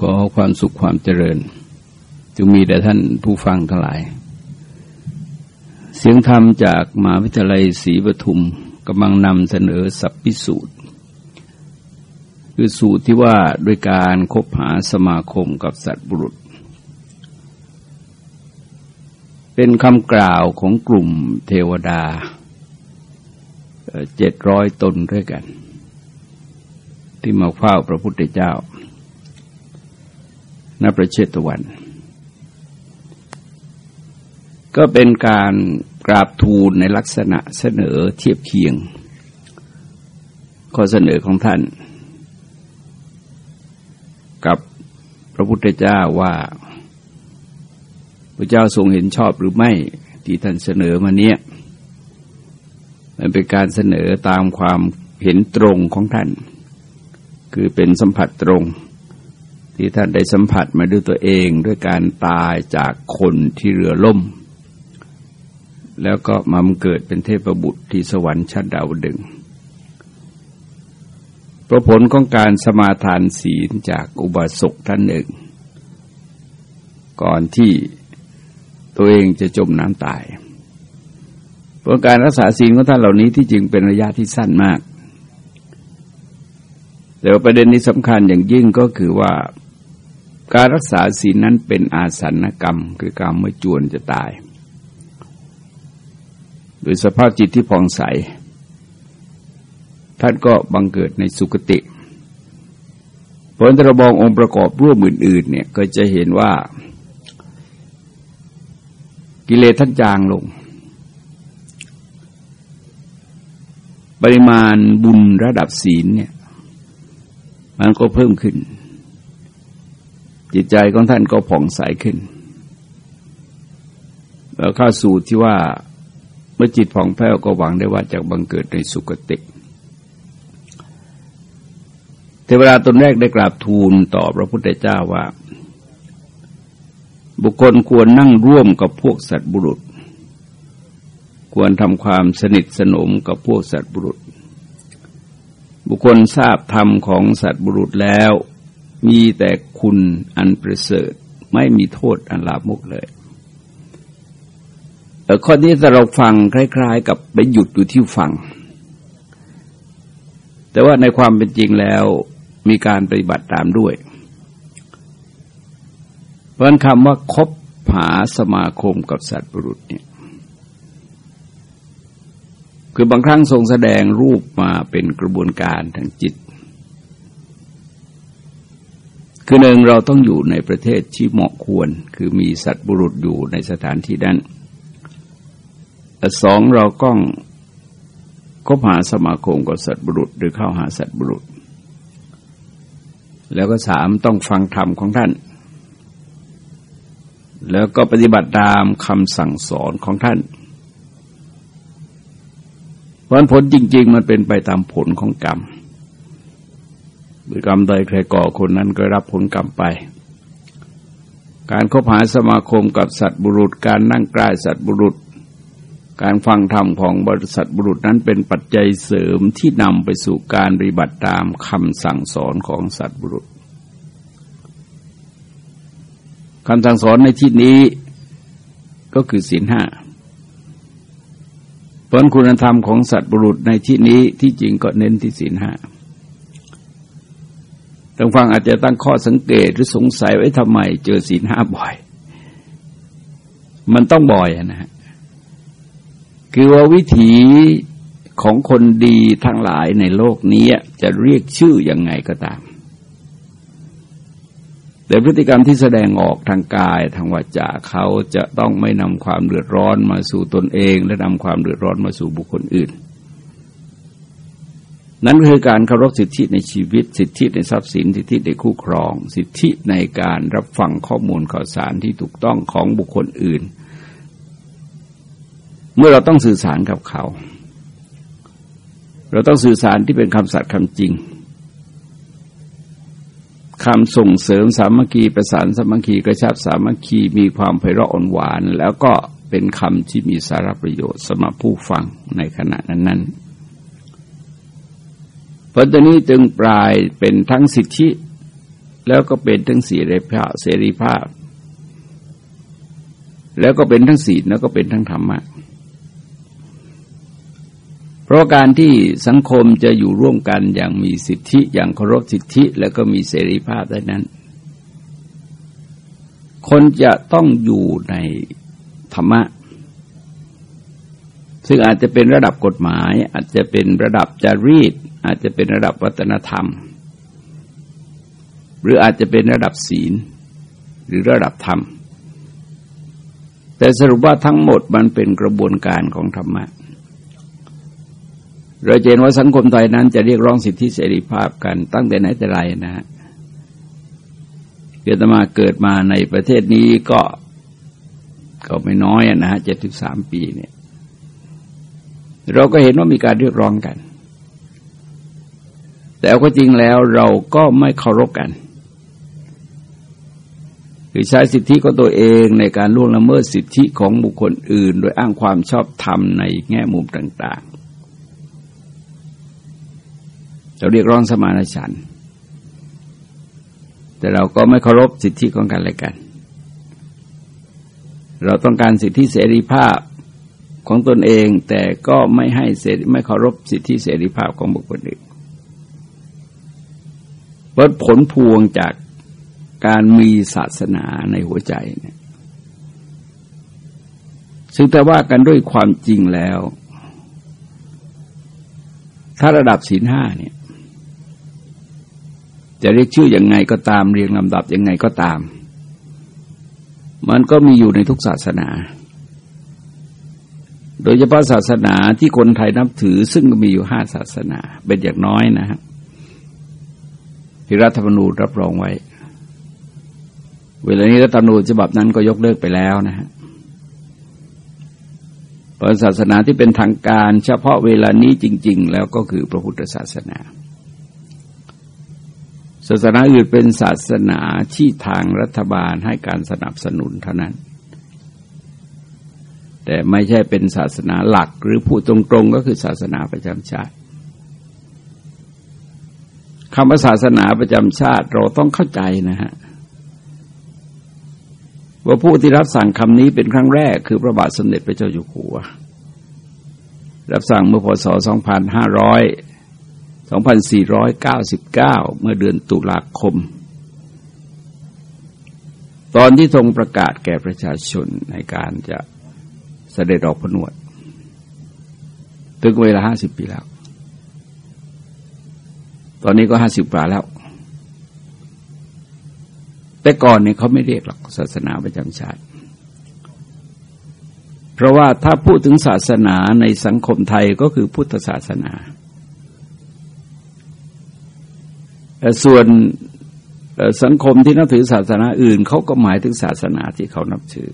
ขอความสุขความเจริญจงมีแด่ท่านผู้ฟังทั้งหลาย เสียงธรรมจากมหาวิทยาลัยศรีปทุมกำลังนำเสนอสัพพิสูตร คือสูตรที่ว่าด้วยการคบหาสมาคมกับสัตว์บุรุษ เป็นคำกล่าวของกลุ่มเทวดาเจ็ดร้อยตนด้วยกัน ที่มาเฝ้าพระพุทธเจ้า ณประเชตวัน ก็เป็นการกราบทูลในลักษณะเสนอเทียบเคียง ข้อเสนอของท่าน กับพระพุทธเจ้าว่าพระเจ้าทรงเห็นชอบหรือไม่ที่ท่านเสนอมาเนี้ยมันเป็นการเสนอตามความเห็นตรงของท่าน คือเป็นสัมผัสตรง ที่ท่านได้สัมผัสมาด้วยตัวเองด้วยการตายจากคนที่เรือล่ม แล้วก็มาเกิดเป็นเทพบุตรที่สวรรค์ชั้นดาวดึงประผลของการสมาทานศีลจากอุบาสกท่านหนึ่ง ก่อนที่ตัวเองจะจมน้ำตายเพราะการรักษาศีลของท่านเหล่านี้ที่จริงเป็นระยะที่สั้นมากแต่ประเด็นนี้สำคัญอย่างยิ่งก็คือว่า การรักษาศีลนั้นเป็นอาสันกรรม คือกรรมเมื่อจวนจะตาย โดยสภาพจิตที่ผ่องใส ท่านก็บังเกิดในสุคติผลตระบององค์ประกอบร่วมอื่นๆเนี่ยก็จะเห็นว่า กิเลสท่านจางลง ปริมาณบุญระดับศีลเนี่ย มันก็เพิ่มขึ้น จิตใจของท่านก็ผ่องใสขึ้น แล้วข้าสูตรที่ว่าเมื่อจิตผ่องแผ้วก็หวังได้ว่าจะบังเกิดในสุคติเทวดาตนแรกได้กราบทูลต่อพระพุทธเจ้าว่า บุคคลควรนั่งร่วมกับพวกสัตว์บุรุษ ควรทำความสนิทสนมกับพวกสัตว์บุรุษ บุคคลทราบธรรมของสัตว์บุรุษแล้ว มีแต่คุณอันประเสริฐไม่มีโทษอันลาบมุกเลยข้อนี้ถ้าเราฟังคล้าย ๆ กับไปหยุดอยู่ที่ฟัง แต่ว่าในความเป็นจริงแล้วมีการปฏิบัติตามด้วย เพราะคำว่าคบหาสมาคมกับสัตว์ปรุษเนี่ยคือบางครั้งทรงแสดงรูปมาเป็นกระบวนการทางจิต คือหนึ่งเราต้องอยู่ในประเทศที่เหมาะควร คือมีสัตว์บุรุษอยู่ในสถานที่นั้นสองเราก็คบหาสมาคมกับสัตว์บุรุษ หรือเข้าหาสัตว์บุรุษ แล้วก็สามต้องฟังธรรมของท่าน แล้วก็ปฏิบัติตามคำสั่งสอนของท่านเพราะผลจริง ๆ มันเป็นไปตามผลของกรรม กรรมใดใครก่อคนนั้นก็รับผลกรรมไป การคบหาสมาคมกับสัตว์บุรุษ การนั่งใกล้สัตว์บุรุษ การฟังธรรมของบริษัทบุรุษนั้นเป็นปัจจัยเสริมที่นำไปสู่การปฏิบัติตามคำสั่งสอนของสัตว์บุรุษคำสั่งสอนในที่นี้ก็คือศีลห้าผลคุณธรรมของสัตว์บุรุษในที่นี้ที่จริงก็เน้นที่ศีลห้า ทางฟังอาจจะตั้งข้อสังเกตหรือสงสัยไว้ทำไมเจอศีลห้าบ่อย มันต้องบ่อยนะฮะคือว่าวิถีของคนดีทั้งหลายในโลกนี้จะเรียกชื่ออยังไงก็ตาม แต่พฤติกรรมที่แสดงออกทางกายทางวาจาเขาจะต้องไม่นำความเดือดร้อนมาสู่ตนเอง และนำความเดือดร้อนมาสู่บุคคลอื่น นั่นคือการเคารพสิทธิในชีวิต สิทธิในทรัพย์สิน สิทธิในคู่ครอง สิทธิในการรับฟังข้อมูลข่าวสารที่ถูกต้องของบุคคลอื่น เมื่อเราต้องสื่อสารกับเขา เราต้องสื่อสารที่เป็นคำสัตย์คำจริงคำส่งเสริมสามัคคีประสานสามัคคีกระชับสามัคคีมีความไพเราะอ่อนหวาน แล้วก็เป็นคำที่มีสาระประโยชน์สำหรับผู้ฟังในขณะนั้นๆ พระตัวนี้จึงปลายเป็นทั้งสิทธิ แล้วก็เป็นทั้งเสรีภาพเสรีภาพ แล้วก็เป็นทั้งศีลแล้วก็เป็นทั้งธรรมะเพราะการที่สังคมจะอยู่ร่วมกันอย่างมีสิทธิอย่างเคารพสิทธิ แล้วก็มีเสรีภาพได้นั้น คนจะต้องอยู่ในธรรมะ ซึ่งอาจจะเป็นระดับกฎหมาย อาจจะเป็นระดับจารีต อาจจะเป็นระดับวัฒนธรรม หรืออาจจะเป็นระดับศีล หรือระดับธรรม แต่สรุปว่าทั้งหมดมันเป็นกระบวนการของธรรมะเราเห็นว่าสังคมไทยนั้นจะเรียกร้องสิทธิเสรีภาพกันตั้งแต่ไหนแต่ไรนะฮะเกิดมาเกิดมาในประเทศนี้ก็ก็ไม่น้อยนะฮะเจ็ดถึงสามปีเนี่ย เราก็เห็นว่ามีการเรียกร้องกัน แต่ก็จริงแล้วเราก็ไม่เคารพกัน คือใช้สิทธิของตัวเองในการล่วงละเมิดสิทธิของบุคคลอื่น โดยอ้างความชอบธรรมในแง่มุมต่างๆ เราเรียกร้องสมานฉันท์แต่เราก็ไม่เคารพสิทธิของกันและกัน เราต้องการสิทธิเสรีภาพของตนเอง แต่ก็ไม่ให้เสไม่เคารพสิทธิเสรีภาพของบุคคลอื่น เพราผลพวงจากการมีศาสนาในหัวใจเนี่ย ซึ่งแต่ว่ากันด้วยความจริงแล้ว ถ้าระดับศีลห้าเนี่ย จะเรียกชื่ออยังไงก็ตามเรียงลำดับยังไงก็ตาม มันก็มีอยู่ในทุกศาสนา โดยเฉพาะศาสนาที่คนไทยนับถือซึ่งมีอยู่ห้าศาสนา เป็นอย่างน้อยนะฮะ ที่รัฐธรรมนูญรับรองไว้ เวลานี้รัฐธรรมนูญฉบับนั้นก็ยกเลิกไปแล้วนะฮะเพระศาสนาที่เป็นทางการเฉพาะเวลานี้จริง ๆ แล้วก็คือพระพุทธศาสนา ศาสนาอื่นเป็นศาสนาที่ทางรัฐบาลให้การสนับสนุนเท่านั้น แต่ไม่ใช่เป็นศาสนาหลักหรือพูดตรงๆ ก็คือศาสนาประจำชาติ คำว่าศาสนาประจำชาติเราต้องเข้าใจนะฮะว่าผู้ที่รับสั่งคำนี้เป็นครั้งแรกคือพระบาทสมเด็จพระเจ้าอยู่หัว รับสั่งเมื่อพศ 2500 2499 เมื่อเดือนตุลาคม ตอนที่ทรงประกาศแก่ประชาชนในการจะเสด็จออกผนวด ถึงเวลาห้าสิบปีแล้ว ตอนนี้ก็ห้าสิบกว่าแล้ว แต่ก่อนเนี่ยเขาไม่เรียกหรอกศาสนาประจำชาติ เพราะว่าถ้าพูดถึงศาสนาในสังคมไทยก็คือพุทธศาสนา ส่วนสังคมที่นับถือศาสนาอื่นเขาก็หมายถึงศาสนาที่เขานับถือ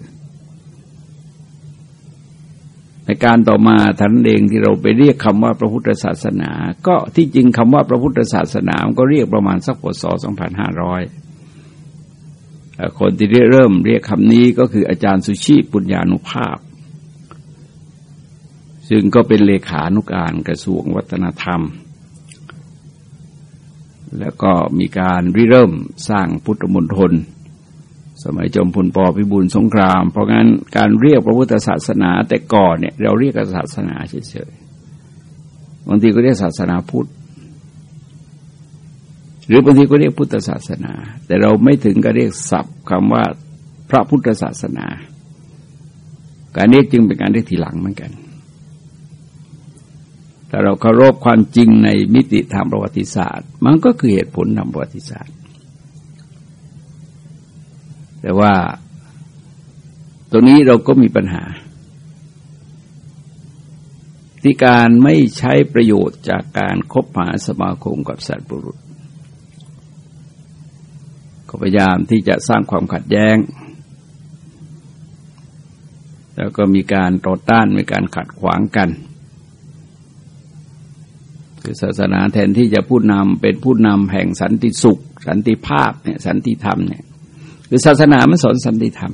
ในการต่อมาท่านเองที่เราไปเรียกคำว่าพระพุทธศาสนา ก็ที่จริงคำว่าพระพุทธศาสนาก็เรียกประมาณสักปศ2500 คนที่เริ่มเรียกคำนี้ก็คืออาจารย์สุชีปุญญานุภาพ ซึ่งก็เป็นเลขานุการกระทรวงวัฒนธรรม แล้วก็มีการริเริ่มสร้างพุทธมณฑล สมัยจอมพลปพิบูลสงคราม เพราะงั้นการเรียกพระพุทธศาสนา แต่ก่อนเนี่ยเราเรียกศาสนาเฉยๆบางทีก็เรียกศาสนาพุทธหรือบางทีก็เรียกพุทธศาสนา แต่เราไม่ถึงก็เรียกศัพท์คำว่าพระพุทธศาสนา การเรียกจึงเป็นการเรียกทีหลังเหมือนกันถ้าเราเคารพความจริงในมิติทางประวัติศาสตร์ มันก็คือเหตุผลทางประวัติศาสตร์ แต่ว่าตรงนี้เราก็มีปัญหา ที่การไม่ใช้ประโยชน์จากการคบหาสมาคมกับสัตว์บุรุษก็พยายามที่จะสร้างความขัดแย้ง แล้วก็มีการต่อต้านมีการขัดขวางกันคือศาสนาแทนที่จะพูดนำเป็นผู้นำแห่งสันติสุข สันติภาพเนี่ยสันติธรรมเนี่ย คือศาสนามันสอนสันติธรรม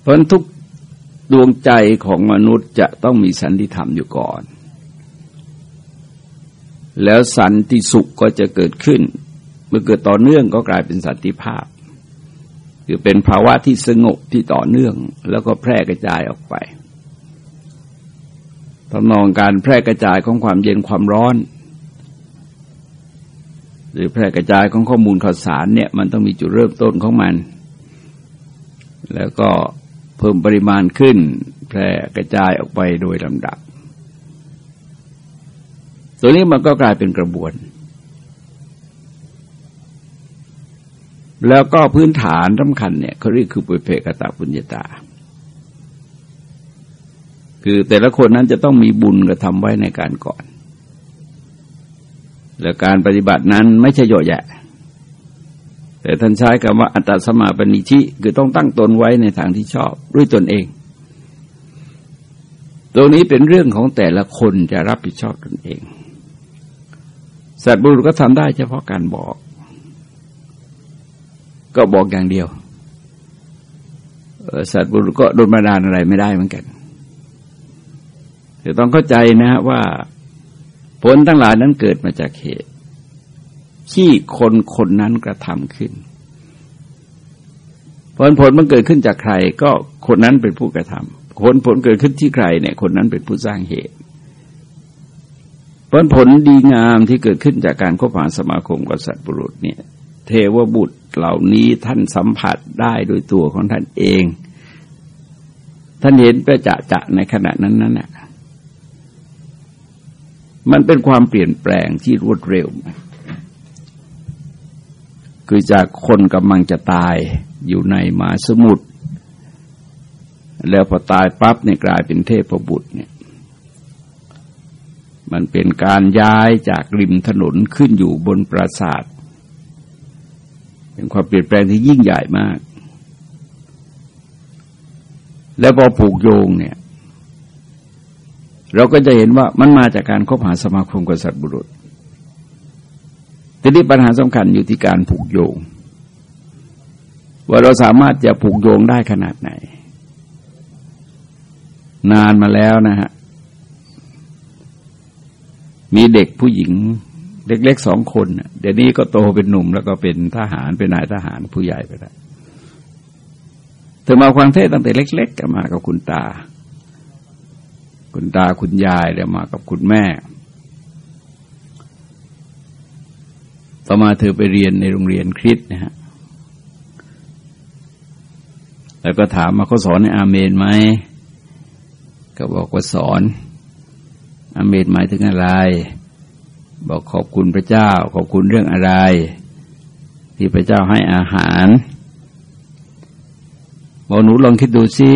เพราะทุกดวงใจของมนุษย์จะต้องมีสันติธรรมอยู่ก่อน แล้วสันติสุขก็จะเกิดขึ้น เมื่อเกิดต่อเนื่องก็กลายเป็นสันติภาพ คือเป็นภาวะที่สงบที่ต่อเนื่อง แล้วก็แพร่กระจายออกไปทำนองการแพร่กระจายของความเย็นความร้อน หรือแพร่กระจายของข้อมูลข่าวสารเนี่ยมันต้องมีจุดเริ่มต้นของมัน แล้วก็เพิ่มปริมาณขึ้น แพร่กระจายออกไปโดยลำดับ ตัวนี้มันก็กลายเป็นกระบวน แล้วก็พื้นฐานสำคัญเนี่ยเขาเรียกคือปุเพกตาปุญญาตา คือแต่ละคนนั้นจะต้องมีบุญกระทำไว้ในการก่อน และการปฏิบัตินั้นไม่ใช่โยแยะ แต่ท่านใช้คำว่าอัตตสมาปณิชิคือต้องตั้งตนไว้ในทางที่ชอบด้วยตนเอง ตรงนี้เป็นเรื่องของแต่ละคนจะรับผิดชอบตนเอง สัตว์บุรุษก็ทำได้เฉพาะการบอก ก็บอกอย่างเดียวสัตว์บุรุษก็โดนบันดาลอะไรไม่ได้เหมือนกันจะต้องเข้าใจนะว่า ผลทั้งหลายนั้นเกิดมาจากเหตุ ที่คนคนนั้นกระทำขึ้น ผลผลมันเกิดขึ้นจากใคร ก็คนนั้นเป็นผู้กระทำผลผลเกิดขึ้นที่ใครเนี่ย คนนั้นเป็นผู้สร้างเหตุผลผลดีงามที่เกิดขึ้นจากการคบหาสมาคมกับสัตว์บุรุษเนี่ย เทวบุตรเหล่านี้ท่านสัมผัสได้โดยตัวของท่านเอง ท่านเห็นประจะจะในขณะนั้นนั้นแหละ มันเป็นความเปลี่ยนแปลงที่รวดเร็ว คือจากคนกำลังจะตายอยู่ในมหาสมุทรแล้วพอตายปั๊บเนี่ยกลายเป็นเทพบุตรเนี่ย มันเป็นการย้ายจากริมถนนขึ้นอยู่บนปราสาท เป็นความเปลี่ยนแปลงที่ยิ่งใหญ่มาก แล้วพอผูกโยงเนี่ย เราก็จะเห็นว่ามันมาจากการคบหาสมาคมกับสัตว์บุรุษ ทีนี้ปัญหาสำคัญอยู่ที่การผูกโยง ว่าเราสามารถจะผูกโยงได้ขนาดไหน นานมาแล้วนะฮะ มีเด็กผู้หญิงเล็กๆสองคนเดี๋ยวนี้ก็โตเป็นหนุ่มแล้วก็เป็นทหารเป็นนายทหารผู้ใหญ่ไปแล้วเธอมาฟังเทศตั้งแต่เล็กๆกันมากับคุณตา คุณตาคุณยายเดี๋ยวมากับคุณแม่ ต่อมาเธอไปเรียนในโรงเรียนคริสนะฮะ แล้วก็ถามมาเขาสอนในอาเมนไหม ก็บอกว่าสอน อาเมนหมายถึงอะไร บอกขอบคุณพระเจ้า ขอบคุณเรื่องอะไร ที่พระเจ้าให้อาหารบอกหนูลองคิดดูสิ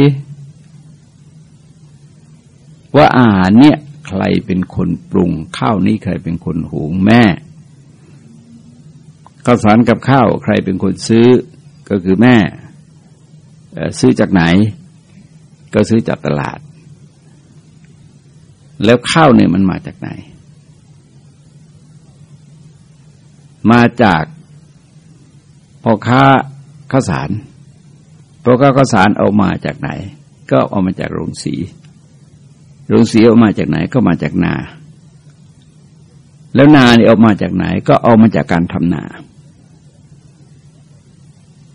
ว่าอาหารเนี่ยใครเป็นคนปรุง ข้าวนี้ใครเป็นคนหุงแม่ข้าวสารกับข้าวใครเป็นคนซื้อก็คือแม่ ซื้อจากไหน ก็ซื้อจากตลาด แล้วข้าวเนี่ยมันมาจากไหน มาจากพ่อค้าข้าวสารพ่อค้าข้าวสารเอามาจากไหน ก็เอามาจากโรงสี โรงสีออกมาจากไหนก็มาจากนา แล้วนาเนี่ยออกมาจากไหนก็เอามาจากการทำนา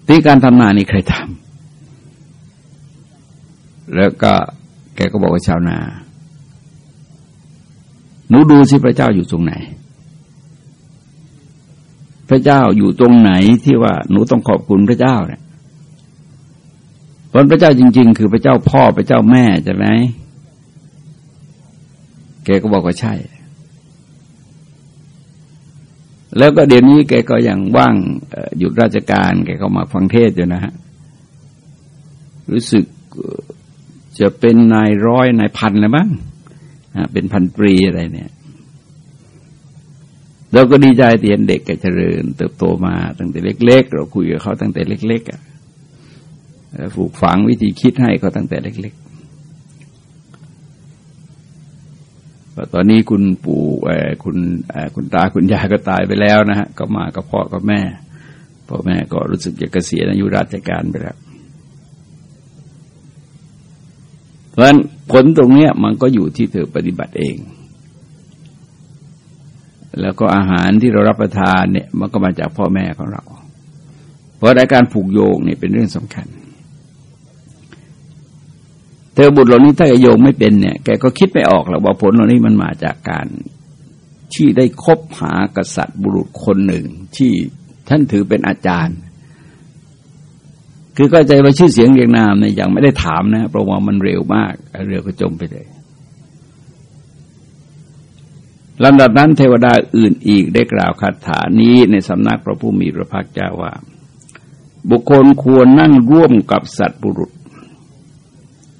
ที่การทำนานี่ใครทำแล้วก็แกก็บอกว่าชาวนาหนูดูสิพระเจ้าอยู่ตรงไหน พระเจ้าอยู่ตรงไหนที่ว่าหนูต้องขอบคุณพระเจ้าเนี่ยพระเจ้าจริง ๆ คือพระเจ้าพ่อพระเจ้าแม่ใช่ไหม กก็บอกว่าใช่ แล้วก็เดี๋ยวนี้แกก็ยังว่างหยุดราชการ แกก็มาฟังเทศอยู่นะฮะ รู้สึกจะเป็นนายร้อยนายพันอะไรบ้างเป็นพันปรีอะไรเนี่ยเราก็ดีใจเตียนเด็กแกเจริญ เติบโตมาตั้งแต่เล็ก ๆ เราคุยกับเขาตั้งแต่เล็ก ๆอะ ฝูกฝังวิธีคิดให้เขาตั้งแต่เล็ก ๆ ตอนนี้คุณปู่คุณคุณตาคุณยายก็ตายไปแล้วนะฮะก็มากับพ่อกับแม่พ่อแม่ก็รู้สึกจะเกษียณอายุราชการไปแล้วเพราะฉะนั้นผลตรงนี้มันก็อยู่ที่เธอปฏิบัติเอง แล้วก็อาหารที่เรารับประทานเนี่ยมันก็มาจากพ่อแม่ของเรา เพราะในการผูกโยงเนี่ยเป็นเรื่องสำคัญ เธอบุตรเหล่านี้ถ้าโยงไม่เป็นเนี่ยแกก็คิดไม่ออกหรอกว่าผลเหล่านี้มันมาจากการที่ได้คบหากษัตริย์บุรุษคนหนึ่ง ที่ท่านถือเป็นอาจารย์ คือก็ใจว่าชื่อเสียงเรียงนามเนี่ยยังไม่ได้ถามนะเพราะว่ามันเร็วมากเรือก็จมไปเลยลำดับนั้นเทวดาอื่นอีกได้กล่าวคาถานี้ในสำนักพระผู้มีพระภาคเจ้าว่า บุคคลควรนั่งร่วมกับสัตว์บุรุษ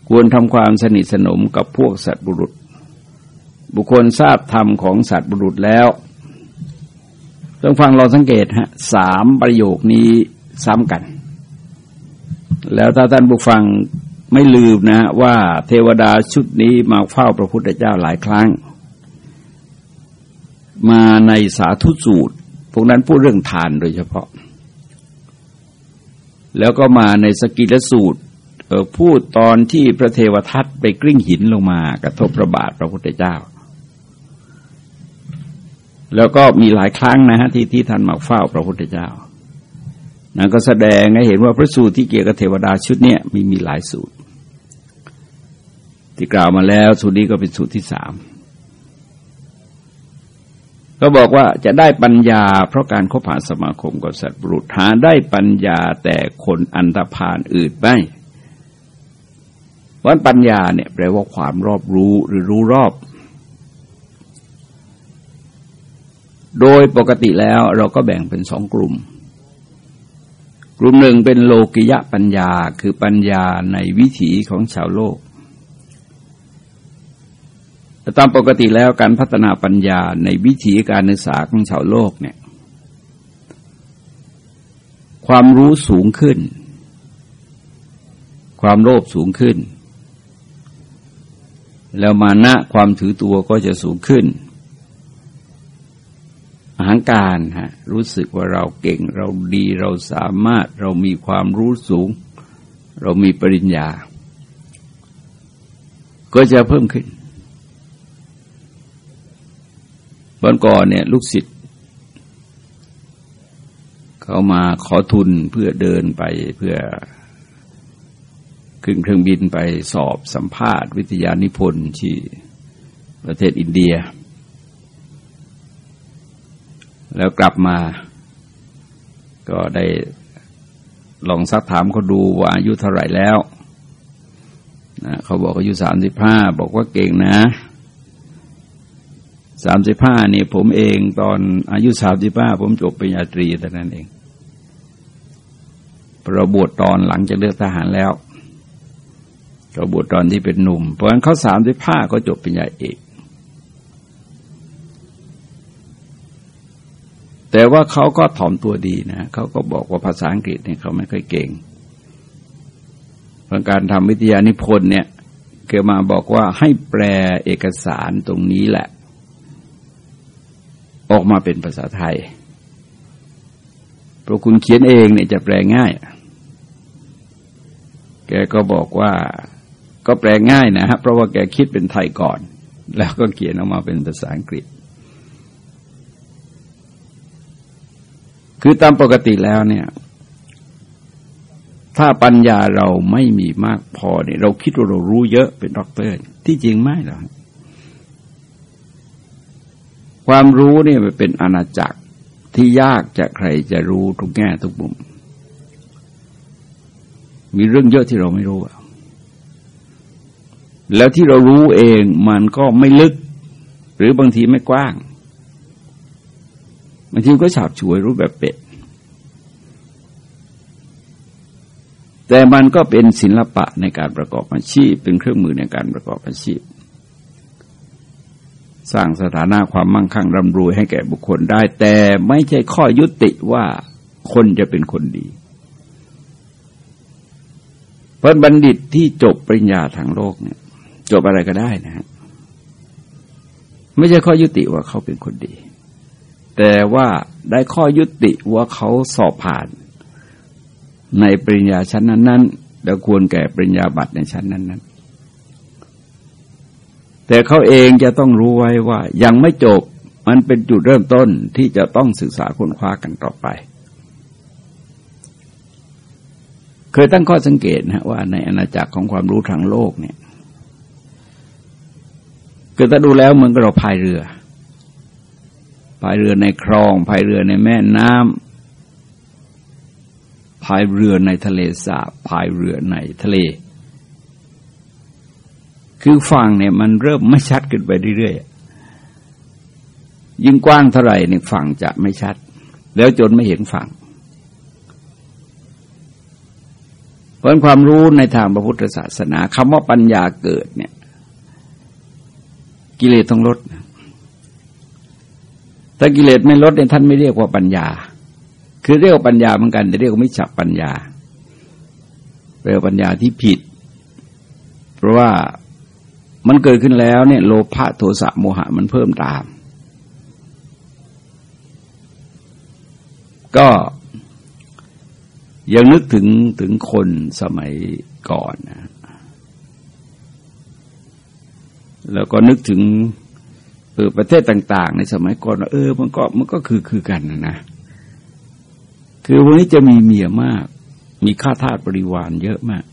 ควรทำความสนิทสนมกับพวกสัตว์บุรุษ บุคคลทราบธรรมของสัตว์บุรุษแล้วต้องฟังเราสังเกตฮะสามประโยคนี้ซ้ำกัน แล้วถ้าท่านผู้ฟังไม่ลืมนะว่าเทวดาชุดนี้มาเฝ้าพระพุทธเจ้าหลายครั้ง มาในสาธุสูตร พวกนั้นพูดเรื่องทานโดยเฉพาะ แล้วก็มาในสกิลสูตร พูดตอนที่พระเทวทัตไปกลิ้งหินลงมากระทบพระบาทพระพุทธเจ้า แล้วก็มีหลายครั้งนะฮะที่ที่ท่านมาเฝ้าพระพุทธเจ้านั้นก็แสดงให้เห็นว่าพระสูตรที่เกี่ยวกับเทวดาชุดเนี้ยมีมีหลายสูตร ที่กล่าวมาแล้วสูตรนี้ก็เป็นสูตรที่สามก็บอกว่าจะได้ปัญญาเพราะการคบหาสมาคมกับสัตว์บุรุษหาได้ปัญญาแต่คนอันธพาลอื่นไม่ วันปัญญาเนี่ยแปลว่าความรอบรู้หรือรู้รอบ โดยปกติแล้วเราก็แบ่งเป็นสองกลุ่ม กลุ่มหนึ่งเป็นโลกิยะปัญญาคือปัญญาในวิถีของชาวโลกแตามปกติแล้วการพัฒนาปัญญาในวิถีการศึกษาของชาวโลกเนี่ย ความรู้สูงขึ้น ความโลภสูงขึ้น แล้วมานะความถือตัวก็จะสูงขึ้นอหางการฮะรู้สึกว่าเราเก่งเราดีเราสามารถเรามีความรู้สูง เรามีปริญญา ก็จะเพิ่มขึ้นวันก่อนเนี่ย ลูกศิษย์เขามาขอทุนเพื่อเดินไปเพื่อ ขึ้นเครื่องบินไปสอบสัมภาษณ์วิทยานิพนธ์ที่ประเทศอินเดีย แล้วกลับมาก็ได้ลองซักถามเขาดูว่าอายุเท่าไหร่แล้วนะเขาบอกอายุสามสิบห้าบอกว่าเก่งนะสามสิบห้านี่ผมเองตอนอายุสามสิบห้าผมจบปริญญาตรีแต่นั้นเองเราบวชตอนหลังจากเลือกทหารแล้ว เราบวชตอนที่เป็นหนุ่ม เพราะฉะนั้นเขาสามสิบห้าก็จบปริญญาเอกแต่ว่าเขาก็ถ่อมตัวดีนะเขาก็บอกว่าภาษาอังกฤษเนี่ยเขาไม่ค่อยเก่งเพราะการทำวิทยานิพนธ์เนี่ยเกิดมาบอกว่าให้แปลเอกสารตรงนี้แหละ ออกมาเป็นภาษาไทยเพราะคุณเขียนเองเนี่ยจะแปลง่าย แกก็บอกว่า ก็แปลง่ายนะฮะเพราะว่าแกคิดเป็นไทยก่อน แล้วก็เขียนออกมาเป็นภาษาอังกฤษ คือตามปกติแล้วเนี่ย ถ้าปัญญาเราไม่มีมากพอเนี่ย เราคิดว่าเรารู้เยอะเป็นด็อกเตอร์ ที่จริงไม่หรอกความรู้เนี่ยมันเป็นอาณาจักรที่ยากจะใครจะรู้ทุกแง่ทุกมุม มีเรื่องเยอะที่เราไม่รู้ แล้วที่เรารู้เองมันก็ไม่ลึก หรือบางทีไม่กว้างบางทีก็ฉาบฉวยรู้แบบเป็ด แต่มันก็เป็นศิลปะในการประกอบอาชีพ เป็นเครื่องมือในการประกอบอาชีพ สร้างสถานะความมั่งคั่งร่ำรวยให้แก่บุคคลได้ แต่ไม่ใช่ข้อยุติว่าคนจะเป็นคนดี เพราะบัณฑิตที่จบปริญญาทางโลกเนี่ย จบอะไรก็ได้นะฮะไม่ใช่ข้อยุติว่าเขาเป็นคนดี แต่ว่าได้ข้อยุติว่าเขาสอบผ่าน ในปริญญาชั้นนั้นๆแล้วควรแก่ปริญญาบัตรในชั้นนั้น ๆ แต่เขาเองจะต้องรู้ไว้ว่ายังไม่จบมันเป็นจุดเริ่มต้นที่จะต้องศึกษาค้นคว้ากันต่อไป เคยตั้งข้อสังเกตนะว่าในอาณาจักรของความรู้ทางโลกเนี่ย คือถ้าดูแล้วเหมือนกับเราพายเรือพายเรือในคลองพายเรือในแม่น้ำพายเรือในทะเลสาบพายเรือในทะเล คือฝั่งเนี่ยมันเริ่มไม่ชัดขึ้นไปเรื่อยๆยิ่งกว้างเท่าไหร่เนี่ยฝั่งจะไม่ชัด แล้วจนไม่เห็นฝั่งเพราะความรู้ในทางพระพุทธศาสนาคำว่าปัญญาเกิดเนี่ย กิเลสต้องลด ถ้ากิเลสไม่ลดเนี่ยท่านไม่เรียกว่าปัญญา คือเรียกว่าปัญญาเหมือนกัน แต่เรียกว่าไม่ฉับปัญญาเรียกปัญญาที่ผิด เพราะว่ามันเกิดขึ้นแล้วเนี่ยโลภะโทสะโมหะมันเพิ่มตาม ก็ยังนึกถึงถึงคนสมัยก่อนนะ แล้วก็นึกถึงเออประเทศต่าง ๆ ในสมัยก่อนเออ มันก็มันก็คือคือกันนะ คือวันนี้จะมีเมียมาก มีข้าทาสบริวารเยอะมาก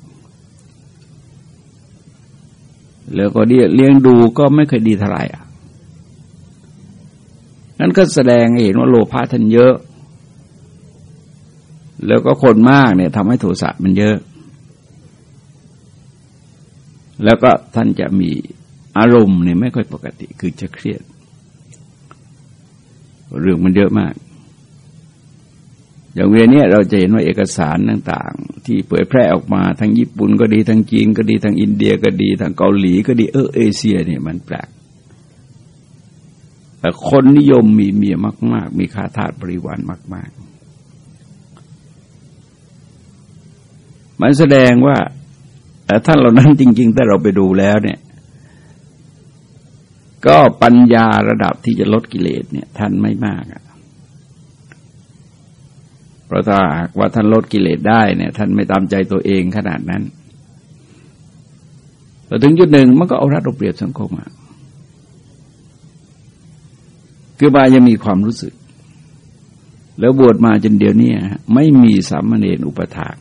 แล้วก็เลี้ยงดูก็ไม่เคยดีเท่าไหร่อะนั่นก็แสดงเห็นว่าโลภะท่านเยอะ แล้วก็คนมากเนี่ยทำให้โทสะมันเยอะ แล้วก็ท่านจะมี อารมณ์เนี่ยไม่ค่อยปกติคือจะเครียด เรื่องมันเยอะมาก อย่างเวลนี้เราจะเห็นว่าเอกสารต่างๆ ที่เผยแพร่ออกมาทั้งญี่ปุ่นก็ดีทั้งจีนก็ดีทั้งอินเดียก็ดีทั้งเกาหลีก็ดีเออเอเชียเนี่ยมันแปลกแต่คนนิยมมีเมียมาก ๆ มีคาทาบริวารมาก ๆ มันแสดงว่าแต่ท่านเหล่านั้นจริง ๆ ถ้าเราไปดูแล้วเนี่ย ก็ปัญญาระดับที่จะลดกิเลสเนี่ยท่านไม่มากอะเพราะถ้าหากว่าท่านลดกิเลสได้เนี่ย ท่านไม่ตามใจตัวเองขนาดนั้นพอถึงจุดหนึ่งมันก็เอารัดเอาเปรียบสังคมอะคือบายังมีความรู้สึก แล้วบวชมาจนเดียวนี้ไม่มีสามเณรอุปถาก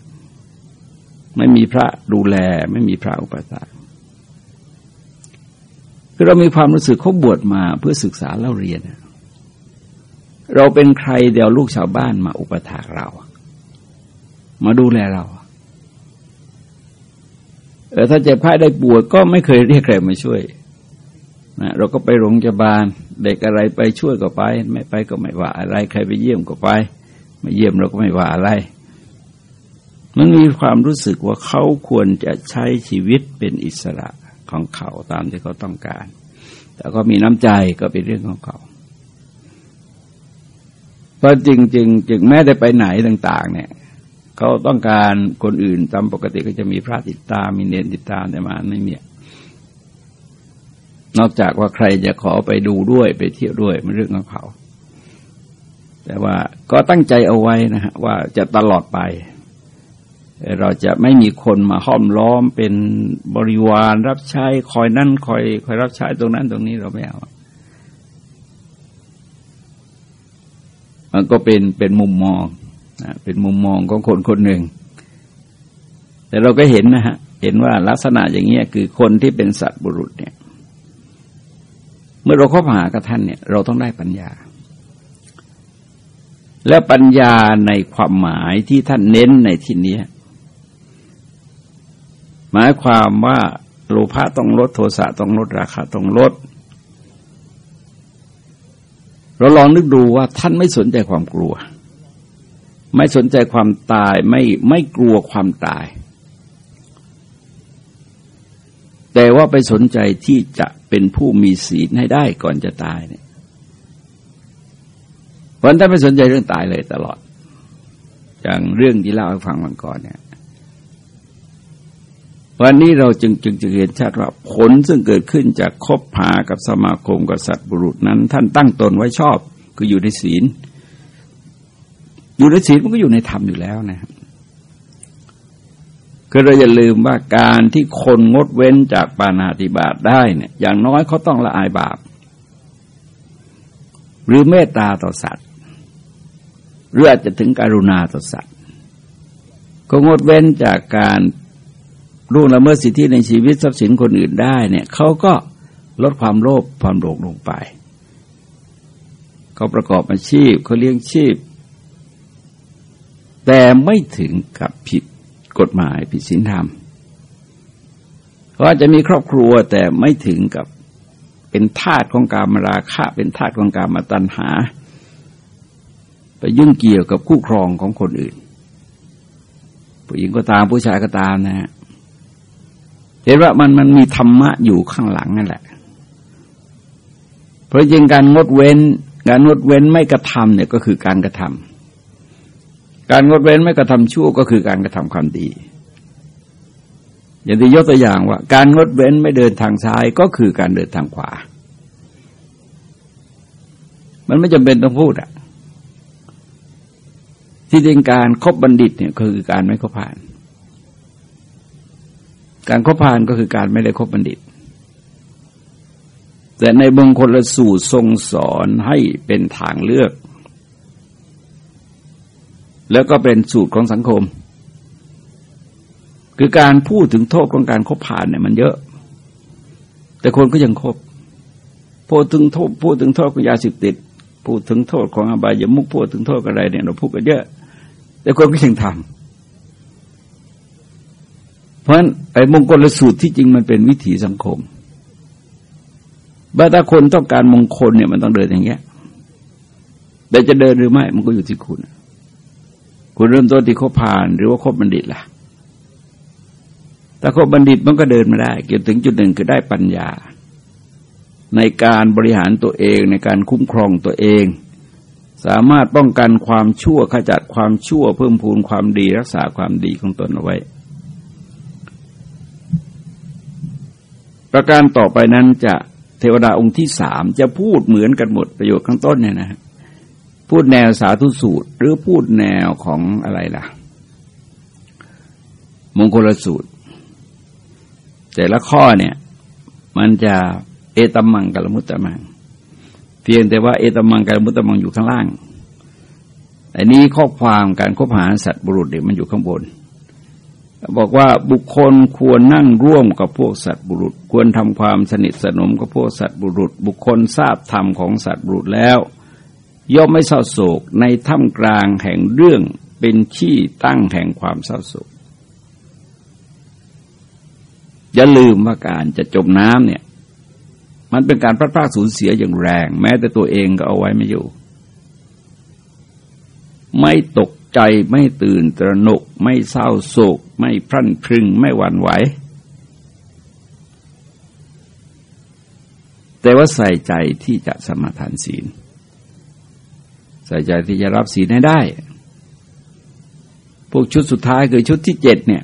ไม่มีพระดูแล ไม่มีพระอุปถาก คือเรามีความรู้สึกเขาบวชมาเพื่อศึกษาเล่าเรียน เราเป็นใครเดี๋ยวลูกชาวบ้านมาอุปถากเรา มาดูแลเราเออถ้าเจ็บไข้ได้ปวดก็ไม่เคยเรียกใครมาช่วยนะเราก็ไปโรงพยาบาล เด็กอะไรไปช่วยก็ไป ไม่ไปก็ไม่ว่าอะไร ใครไปเยี่ยมก็ไป ไม่เยี่ยมเราก็ไม่ว่าอะไร มันมีความรู้สึกว่าเขาควรจะใช้ชีวิตเป็นอิสระ ของเขาตามที่เขาต้องการ แต่ก็มีน้ำใจก็เป็นเรื่องของเขาเพราะจริงจริงจึงแม้ได้ไปไหนต่าง ๆ เนี่ยเขาต้องการคนอื่นตามปกติก็จะมีพระติดตามมีเนรติดตามแต่มาไม่มีนอกจากว่าใครจะขอไปดูด้วยไปเที่ยวด้วยมันเรื่องของเขา แต่ว่าก็ตั้งใจเอาไว้นะฮะว่าจะตลอดไป เราจะไม่มีคนมาห้อมล้อมเป็นบริวารรับใช้คอยนั่นคอยคอยรับใช้ตรงนั้นตรงนี้เราไม่เอามันก็เป็นเป็นมุมมองนะเป็นมุมมองของคนคนหนึ่ง แต่เราก็เห็นนะฮะ เห็นว่าลักษณะอย่างเงี้ยคือคนที่เป็นสัตว์บุรุษเนี่ย เมื่อเราเข้าหากับท่านเนี่ย เราต้องได้ปัญญา และปัญญาในความหมายที่ท่านเน้นในที่นี้ หมายความว่าโลภะต้องลดโทสะต้องลดราคาต้องลด เราลองนึกดูว่าท่านไม่สนใจความกลัว ไม่สนใจความตายไม่ไม่กลัวความตาย แต่ว่าไปสนใจที่จะเป็นผู้มีศีลให้ได้ก่อนจะตายเนี่ยเพราะท่านไม่สนใจเรื่องตายเลยตลอด อย่างเรื่องที่เล่าให้ฟังวันก่อนเนี่ย วันนี้เราจึงจึงจะเห็นชัดว่าผลซึ่งเกิดขึ้นจากคบหากับสมาคมกับสัตว์บุรุษนั้น ท่านตั้งตนไว้ชอบ คืออยู่ในศีล อยู่ในศีลมันก็อยู่ในธรรมอยู่แล้วนะครับคือเราอย่าลืมว่าการที่คนงดเว้นจากปานาติบาตได้เนี่ย อย่างน้อยเขาต้องละอายบาป หรือเมตตาต่อสัตว์หรืออาจจะถึงการุณาต่อสัตว์ ก็งดเว้นจากการ ล่วงละเมิดสิทธิในชีวิตทรัพย์สินคนอื่นได้เนี่ยเขาก็ลดความโลภความโลภลงไป เขาประกอบอาชีพเขาเลี้ยงชีพ แต่ไม่ถึงกับผิดกฎหมายผิดศีลธรรมเขาอาจจะมีครอบครัวแต่ไม่ถึงกับเป็นทาสของการมาราคะ เป็นทาสของการมาตัณหา ไปยุ่งเกี่ยวกับคู่ครองของคนอื่น ผู้หญิงก็ตามผู้ชายก็ตามนะฮะ เห็นว่ามันมันมีธรรมะอยู่ข้างหลังนั่นแหละ เพราะจริงการงดเว้น การงดเว้นไม่กระทำเนี่ยก็คือการกระทำการงดเว้นไม่กระทำชั่วก็คือการกระทำความดีอย่างที่ยกตัวอย่างว่า การงดเว้นไม่เดินทางซ้ายก็คือการเดินทางขวา มันไม่จำเป็นต้องพูดอะที่จริงการครบบัณฑิตเนี่ยคือการไม่คบผ่าน การคบผ่านก็คือการไม่ได้คบบัณฑิต แต่ในบงคนละสูตรทรงสอนให้เป็นทางเลือก แล้วก็เป็นสูตรของสังคม คือการพูดถึงโทษของการคบผ่านเนี่ยมันเยอะ แต่คนก็ยังคบพูดถึงโทษพูดถึงโทษของยาเสพติด พูดถึงโทษของอบายมุกพูดถึงโทษอะไรเนี่ยเราพูดกันเยอะ แต่คนก็ยังทำ เพราะฉะนั้นไอ้มงคลสูตรที่จริงมันเป็นวิถีสังคมว่าถ้าคนต้องการมงคลเนี่ยมันต้องเดินอย่างเงี้ย แต่จะเดินหรือไม่มันก็อยู่ที่คุณ คุณเริ่มต้นที่คบผ่าน หรือว่าคบบัณฑิตล่ะ ถ้าคบบัณฑิตมันก็เดินมาได้ เกี่ยวถึงจุดหนึ่งคือได้ปัญญา ในการบริหารตัวเองในการคุ้มครองตัวเอง สามารถป้องกันความชั่วขจัดความชั่วเพิ่มพูนความดีรักษาความดีของตนเอาไว้ ประการต่อไปนั้นจะเทวดาองค์ที่สามจะพูดเหมือนกันหมดประโยชน์ข้างต้นเนี่ยนะพูดแนวสาธุสูตร หรือพูดแนวของอะไรล่ะ มงคลสูตร แต่ละข้อเนี่ย มันจะเอตมังกัลมุตตมัง เพียงแต่ว่าเอตมังกัลมุตตมังอยู่ข้างล่างแต่นี้ข้อความการคบหาสัตว์บุรุษเนี่ยมันอยู่ข้างบน บอกว่าบุคคลควรนั่งร่วมกับพวกสัตว์บุรุษ ควรทำความสนิทสนมกับพวกสัตว์บุรุษ บุคคลทราบธรรมของสัตว์บุรุษแล้ว ย่อมไม่เศร้าโศกในท่ามกลางแห่งเรื่องเป็นที่ตั้งแห่งความเศร้าโศกอย่าลืมว่าการจะจมน้ำเนี่ย มันเป็นการพลาดพลาดสูญเสียอย่างแรง แม้แต่ตัวเองก็เอาไว้ไม่อยู่ ไม่ตก ใจไม่ตื่นตระหนก ไม่เศร้าโศก ไม่พรั่นพรึงไม่หวั่นไหว แต่ว่าใส่ใจที่จะสมาทานศีล ใส่ใจที่จะรับศีลให้ได้ พวกชุดสุดท้ายคือชุดที่เจ็ดเนี่ย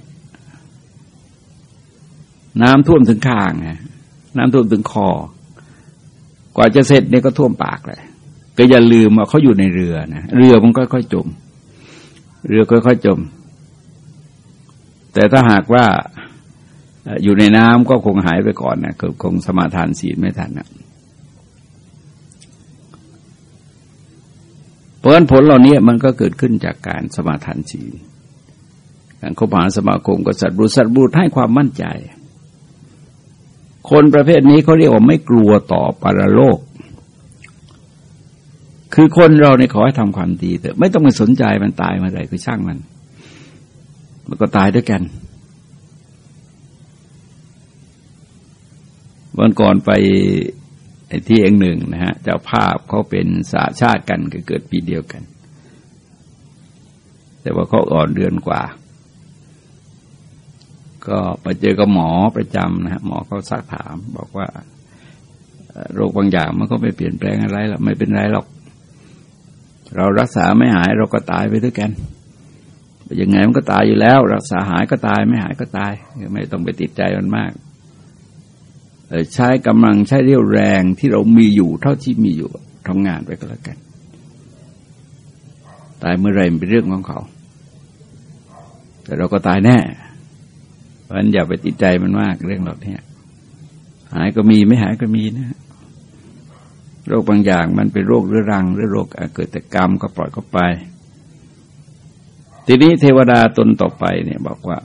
น้ำท่วมถึงคางไงน้ำท่วมถึงคอ กว่าจะเสร็จเนี่ยก็ท่วมปากเลยก็อย่าลืมว่าเขาอยู่ในเรือนะเรือมันค่อยจม เรือค่อยๆจม แต่ถ้าหากว่าอยู่ในน้ำก็คงหายไปก่อนนะคงสมาทานศีลไม่ทันนะเพราะฉะนั้นผลเหล่านี้มันก็เกิดขึ้นจากการสมาทานศีลการคบหาสมาคมกับสัตว์บุรุษสัตว์บุรุษให้ความมั่นใจ คนประเภทนี้เขาเรียกว่าไม่กลัวต่อปรโลก คือคนเราเนี่ยขอให้ทำความดีแต่ไม่ต้องไปสนใจมันตายมาไหนคือช่างมัน มันก็ตายด้วยกันวันก่อนไปที่เองหนึ่งนะฮะเจ้าภาพเขาเป็นสาชาติกันก็เกิดปีเดียวกัน แต่ว่าเขาอ่อนเดือนกว่า ก็ไปเจอกับหมอประจำนะฮะหมอเขาซักถามบอกว่า โรคบางอย่างมันก็ไม่เปลี่ยนแปลงอะไรหรอกไม่เป็นไรหรอก เรารักษาไม่หายเราก็ตายไปด้วยกันยังไงมันก็ตายอยู่แล้ว รักษาหายก็ตายไม่หายก็ตายไม่ต้องไปติดใจมันมากใช้กำลังใช้เรี่ยวแรงที่เรามีอยู่เท่าที่มีอยู่ทำงานไปก็แล้วกัน ตายเมื่อไรเป็นเรื่องของเขา แต่เราก็ตายแน่ เพราะฉะนั้นอย่าไปติดใจมันมากเรื่องเหล่านี้หายก็มีไม่หายก็มีนะ โรคบางอย่างมันเป็นโรคเรื้อรังหรือโรคเกิดแต่กรรมก็ปล่อยเข้าไป ทีนี้เทวดาตนต่อไปเนี่ยบอกว่า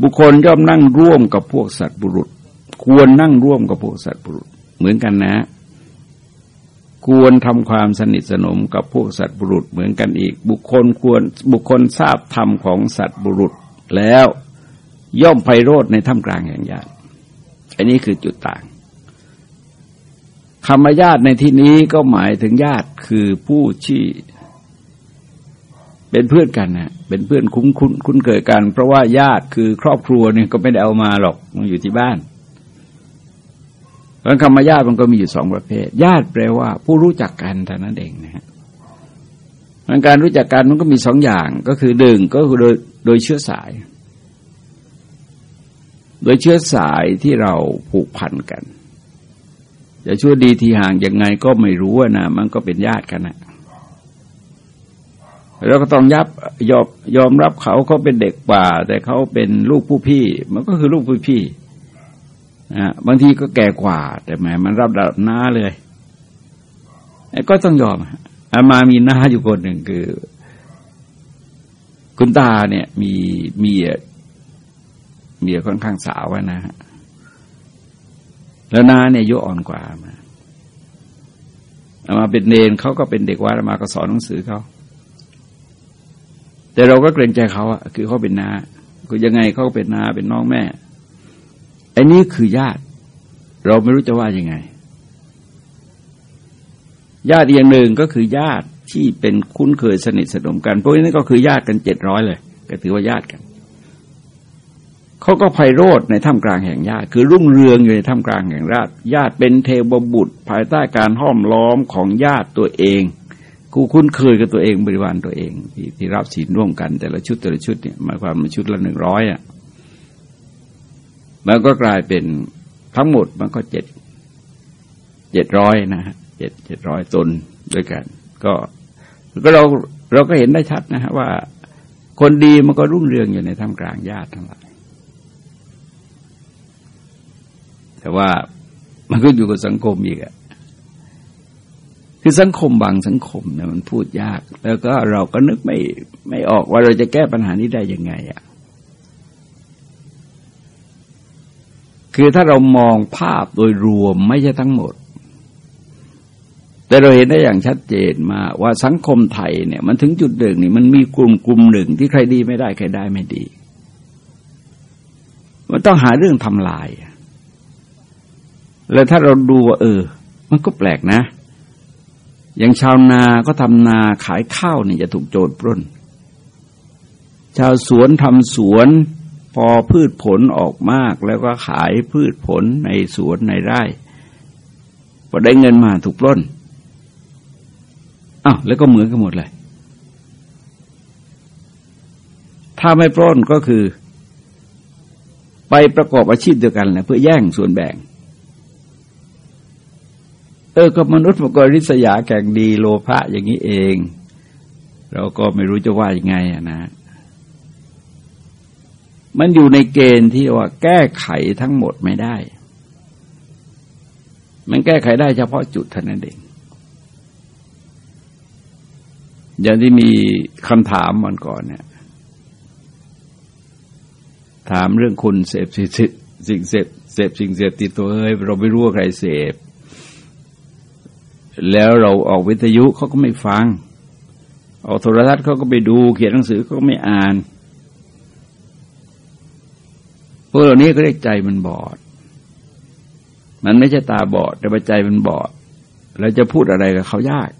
บุคคลย่อมนั่งร่วมกับพวกสัตว์บุรุษ ควรนั่งร่วมกับพวกสัตว์บุรุษ เหมือนกันนะ ควรทำความสนิทสนมกับพวกสัตว์บุรุษเหมือนกันอีก บุคคลควรบุคคลทราบธรรมของสัตว์บุรุษแล้วย่อมไพโรธในท่ามกลางแห่งญาติอันนี้คือจุดต่าง คำว่าญาติในที่นี้ก็หมายถึงญาติคือผู้ที่เป็นเพื่อนกันนะเป็นเพื่อนคุ้นคุ้นคุ้นเคยกัน เพราะว่าญาติคือครอบครัวเนี่ยก็ไม่ได้เอามาหรอกมันอยู่ที่บ้านเพราะคำว่าญาติมันก็มีอยู่สองประเภท ญาติแปลว่า ผู้รู้จักกันเท่านั้นเองนะฮะการรู้จักกันมันก็มีสองอย่างก็คือหนึ่งก็คือโดยโดยเชื้อสาย โดยเชื้อสายที่เราผูกพันกัน จะชั่วดีทีห่างยังไงก็ไม่รู้นะมันก็เป็นญาติกันนะเราก็ต้องยับยอมยอมรับเขาเขาเป็นเด็กป่า แต่เขาเป็นลูกผู้พี่ มันก็คือลูกผู้พี่นะบางทีก็แก่กว่า แต่แหมมันรับดับน้าเลยก็ต้องยอมอามามีน้าอยู่คนหนึ่งคือ คุณตาเนี่ย มีเมียเมียค่อนข้างสาวนะฮะ แล้วนาเนี่ยอายุอ่อนกว่ามามาเป็นเนนเขาก็เป็นเด็กวัดมาก็สอนหนังสือเขาแต่เราก็เกรงใจเขาอะคือเขาเป็นนาคือยังไงเขาเป็นนาเป็นน้องแม่ไอ้นี้คือญาติ เราไม่รู้จะว่ายังไง ญาติอย่างหนึ่งก็คือญาติที่เป็นคุ้นเคยสนิทสนมกันพวกนี้ก็คือญาติกันเจ็ดร้อยเลย ก็ถือว่าญาติกัน เขาก็ไพโรธในท่ามกลางแห่งญาติ คือรุ่งเรืองอยู่ในท่ามกลางแห่งราชญาติเป็นเทวบุตร ภายใต้การห้อมล้อมของญาติตัวเองกูคุ้นเคยกับตัวเองบริวารตัวเองที่ที่รับศีลร่วมกัน แต่ละชุดแต่ละชุดเนี่ยหมายความมันชุดละหนึ่งร้อยอะมันก็กลายเป็นทั้งหมดมันก็เจ็ดเจ็ดร้อยนะฮะเจ็ดเจ็ดร้อยตนด้วยกัน ก็ก็เราเราก็เห็นได้ชัดนะฮะว่า คนดีมันก็รุ่งเรืองอยู่ในท่ามกลางญาติทั้งหลาย แต่ว่ามันก็อยู่กับสังคมอีกอะคือสังคมบางสังคมเนี่ยมันพูดยาก แล้วก็เราก็นึกไม่ไม่ออกว่าเราจะแก้ปัญหานี้ได้ยังไงอะคือถ้าเรามองภาพโดยรวมไม่ใช่ทั้งหมด แต่เราเห็นได้อย่างชัดเจนมาว่าสังคมไทยเนี่ยมันถึงจุดหนึ่งนี่มันมีกลุ่มกลุ่มหนึ่งที่ใครดีไม่ได้ใครได้ไม่ดี มันต้องหาเรื่องทำลาย แล้วถ้าเราดูว่าเออ มันก็แปลกนะ อย่างชาวนาก็ทำนาขายข้าวเนี่ยจะถูกโจรปล้น ชาวสวนทำสวนพอพืชผลออกมากแล้วก็ขายพืชผลในสวนในไร่พอได้เงินมาถูกปล้นอ้าวแล้วก็เหมือนกันหมดเลย ถ้าไม่ปล้นก็คือ ไปประกอบอาชีพเดียวกันแหละเพื่อแย่งส่วนแบ่ง เออก็มนุษย์มันก็ริษยาแข่งดีโลภะอย่างนี้เอง เราก็ไม่รู้จะว่ายังไงอะนะ มันอยู่ในเกณฑ์ที่ว่าแก้ไขทั้งหมดไม่ได้ มันแก้ไขได้เฉพาะจุดเท่านั้นเองอย่างที่มีคำถามมันก่อนเนี่ยถามเรื่องคนเสพสิ่งเสพเสพสิ่งเสพติดตัวเอ้ยเราไม่รู้ว่าใครเสพ แล้วเราออกวิทยุเขาก็ไม่ฟังออกโทรทัศน์เขาก็ไปดู เขียนหนังสือเขาก็ไม่อ่านพวกเหล่านี้ก็เรียกใจมันบอด มันไม่ใช่ตาบอด แต่ใจมันบอด เราจะพูดอะไรกับเขายาก